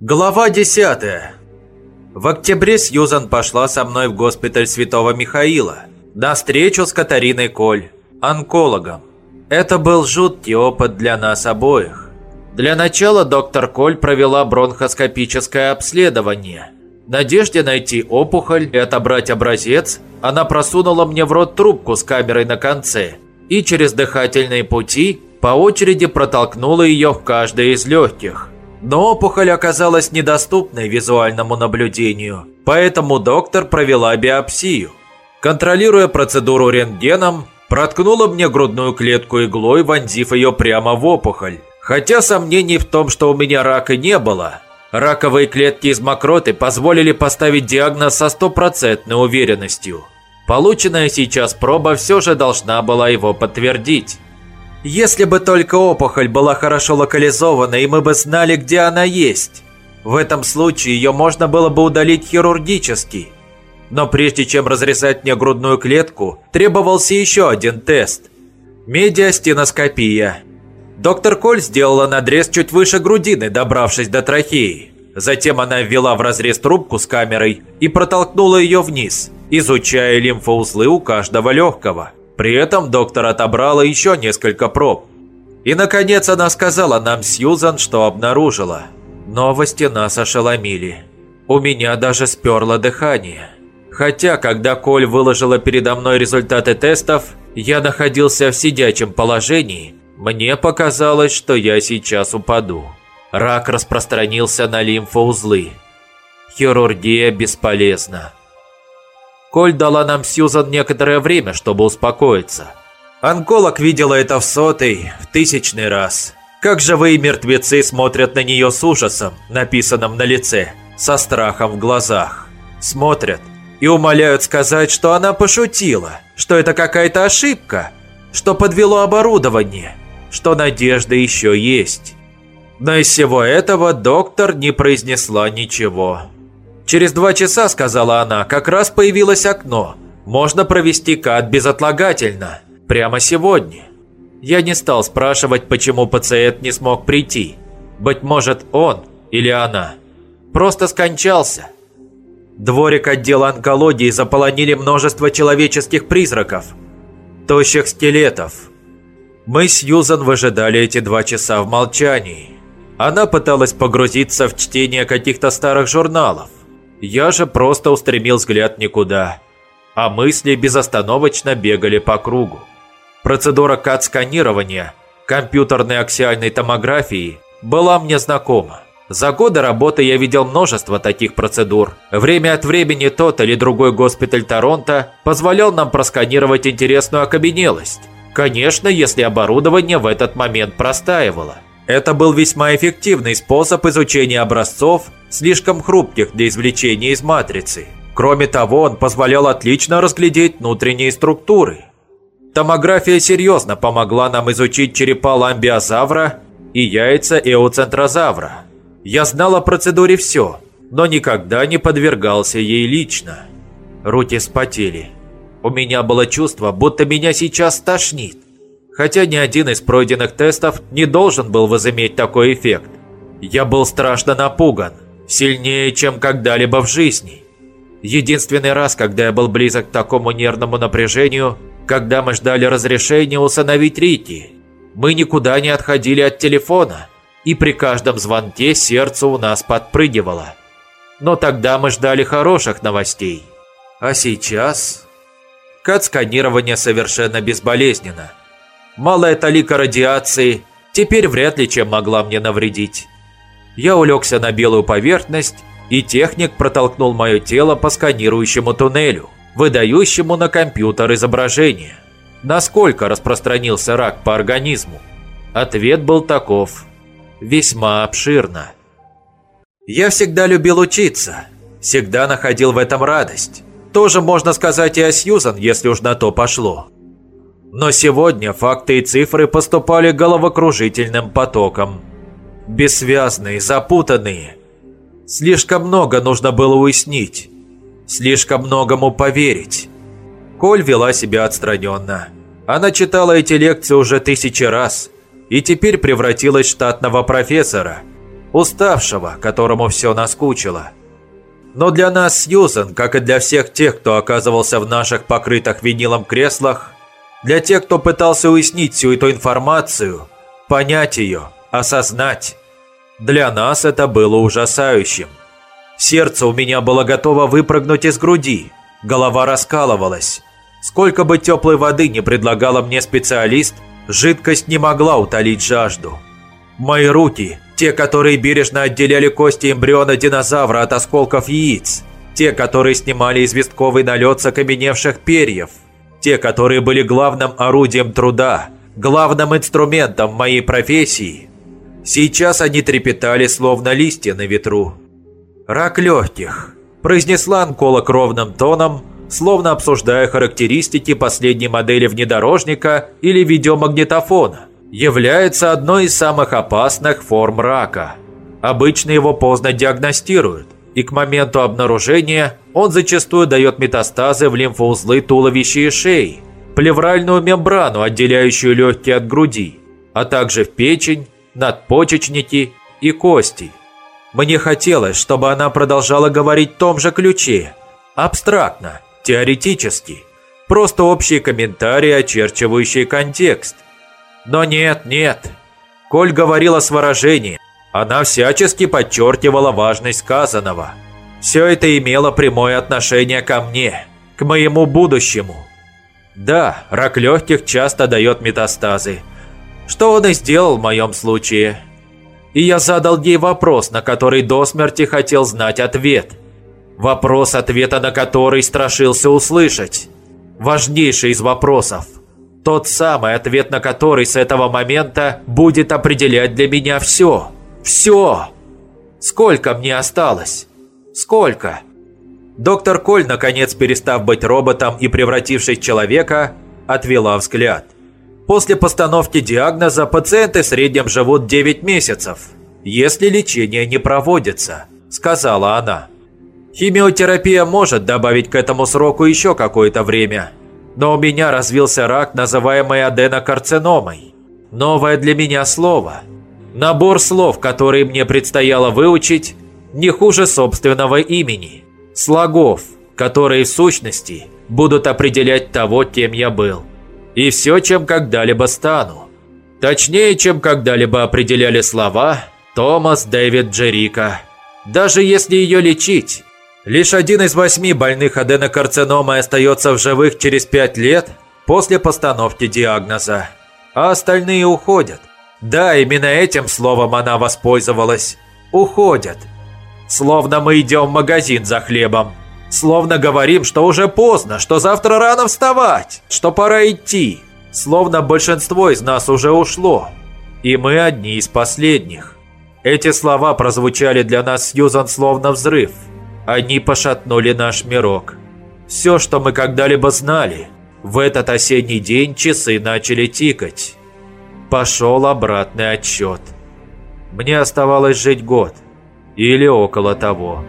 Глава 10 В октябре Сьюзан пошла со мной в госпиталь Святого Михаила на встречу с Катариной Коль, онкологом. Это был жуткий опыт для нас обоих. Для начала доктор Коль провела бронхоскопическое обследование. В надежде найти опухоль и отобрать образец, она просунула мне в рот трубку с камерой на конце и через дыхательные пути по очереди протолкнула ее в каждое из легких – но опухоль оказалась недоступной визуальному наблюдению, поэтому доктор провела биопсию. Контролируя процедуру рентгеном, проткнула мне грудную клетку иглой, вонзив ее прямо в опухоль. Хотя сомнений в том, что у меня рака не было. Раковые клетки из мокроты позволили поставить диагноз со стопроцентной уверенностью. Полученная сейчас проба все же должна была его подтвердить. Если бы только опухоль была хорошо локализована, и мы бы знали, где она есть. В этом случае ее можно было бы удалить хирургически. Но прежде чем разрезать мне грудную клетку, требовался еще один тест. Медиастеноскопия. Доктор Коль сделала надрез чуть выше грудины, добравшись до трахеи. Затем она ввела в разрез трубку с камерой и протолкнула ее вниз, изучая лимфоузлы у каждого легкого. При этом доктор отобрала еще несколько проб. И, наконец, она сказала нам, Сьюзан, что обнаружила. Новости нас ошеломили. У меня даже сперло дыхание. Хотя, когда Коль выложила передо мной результаты тестов, я находился в сидячем положении, мне показалось, что я сейчас упаду. Рак распространился на лимфоузлы. Хирургия бесполезна. Коль дала нам Сьюзан некоторое время, чтобы успокоиться. Онколог видела это в сотый, в тысячный раз. Как живые мертвецы смотрят на нее с ужасом, написанным на лице, со страхом в глазах. Смотрят и умоляют сказать, что она пошутила, что это какая-то ошибка, что подвело оборудование, что надежда еще есть. Но из всего этого доктор не произнесла ничего. «Через два часа, — сказала она, — как раз появилось окно. Можно провести кат безотлагательно. Прямо сегодня». Я не стал спрашивать, почему пациент не смог прийти. Быть может, он или она. Просто скончался. Дворик отдела онкологии заполонили множество человеческих призраков. Тощих скелетов. Мы с Юзан выжидали эти два часа в молчании. Она пыталась погрузиться в чтение каких-то старых журналов. Я же просто устремил взгляд никуда, а мысли безостановочно бегали по кругу. Процедура КАТ-сканирования, компьютерной аксиальной томографии была мне знакома. За годы работы я видел множество таких процедур. Время от времени тот или другой госпиталь Торонто позволял нам просканировать интересную окаменелость. Конечно, если оборудование в этот момент простаивало. Это был весьма эффективный способ изучения образцов, слишком хрупких для извлечения из матрицы. Кроме того, он позволял отлично разглядеть внутренние структуры. Томография серьезно помогла нам изучить черепа ламбиозавра и яйца эоцентрозавра. Я знал о процедуре все, но никогда не подвергался ей лично. Руки спотели. У меня было чувство, будто меня сейчас тошнит хотя ни один из пройденных тестов не должен был возыметь такой эффект. Я был страшно напуган, сильнее, чем когда-либо в жизни. Единственный раз, когда я был близок к такому нервному напряжению, когда мы ждали разрешения усыновить Рити. Мы никуда не отходили от телефона, и при каждом звонке сердце у нас подпрыгивало. Но тогда мы ждали хороших новостей. А сейчас... Кат-сканирование совершенно безболезненно. Малая талика радиации теперь вряд ли чем могла мне навредить. Я улегся на белую поверхность, и техник протолкнул мое тело по сканирующему туннелю, выдающему на компьютер изображение. Насколько распространился рак по организму? Ответ был таков. Весьма обширно. Я всегда любил учиться, всегда находил в этом радость. Тоже можно сказать и о Сьюзан, если уж на то пошло. Но сегодня факты и цифры поступали головокружительным потоком. Бессвязные, запутанные. Слишком много нужно было уяснить. Слишком многому поверить. Коль вела себя отстраненно. Она читала эти лекции уже тысячи раз и теперь превратилась в штатного профессора. уставшего, которому все наскучило. Но для нас, Сьюзен, как и для всех тех, кто оказывался в наших покрытых винилом креслах, для тех, кто пытался уяснить всю эту информацию, понять ее, осознать, для нас это было ужасающим. Сердце у меня было готово выпрыгнуть из груди, голова раскалывалась. Сколько бы теплой воды не предлагала мне специалист, жидкость не могла утолить жажду. Мои руки, те, которые бережно отделяли кости эмбриона динозавра от осколков яиц, те, которые снимали известковый налет с окаменевших перьев, те, которые были главным орудием труда, главным инструментом моей профессии, сейчас они трепетали, словно листья на ветру. «Рак легких», – произнесла онколог ровным тоном, словно обсуждая характеристики последней модели внедорожника или видеомагнитофона, является одной из самых опасных форм рака. Обычно его поздно диагностируют, и к моменту обнаружения он зачастую дает метастазы в лимфоузлы туловища и шеи, плевральную мембрану, отделяющую легкие от груди, а также в печень, надпочечники и кости. Мне хотелось, чтобы она продолжала говорить в том же ключе, абстрактно, теоретически, просто общие комментарии, очерчивающие контекст. Но нет, нет. Коль говорила с выражением, она всячески подчеркивала важность сказанного. Все это имело прямое отношение ко мне, к моему будущему. Да, рак легких часто дает метастазы. Что он и сделал в моем случае. И я задал ей вопрос, на который до смерти хотел знать ответ. Вопрос, ответа на который страшился услышать. Важнейший из вопросов. Тот самый ответ, на который с этого момента будет определять для меня все. Все! Сколько мне осталось? Сколько? Доктор Коль, наконец перестав быть роботом и превратившись в человека, отвела взгляд. После постановки диагноза пациенты в среднем живут 9 месяцев, если лечение не проводится, сказала она. Химиотерапия может добавить к этому сроку еще какое-то время, но у меня развился рак, называемый аденокарциномой. Новое для меня слово. Набор слов, которые мне предстояло выучить, не хуже собственного имени. Слогов, которые в сущности будут определять того, кем я был и все, чем когда-либо стану. Точнее, чем когда-либо определяли слова Томас Дэвид Джерика. Даже если ее лечить, лишь один из восьми больных аденокарциномой остается в живых через пять лет после постановки диагноза, а остальные уходят. Да, именно этим словом она воспользовалась. Уходят. Словно мы идем в магазин за хлебом. Словно говорим, что уже поздно, что завтра рано вставать, что пора идти. Словно большинство из нас уже ушло. И мы одни из последних. Эти слова прозвучали для нас Сьюзан словно взрыв. Они пошатнули наш мирок. Все, что мы когда-либо знали, в этот осенний день часы начали тикать. Пошел обратный отчет. Мне оставалось жить год. Или около того.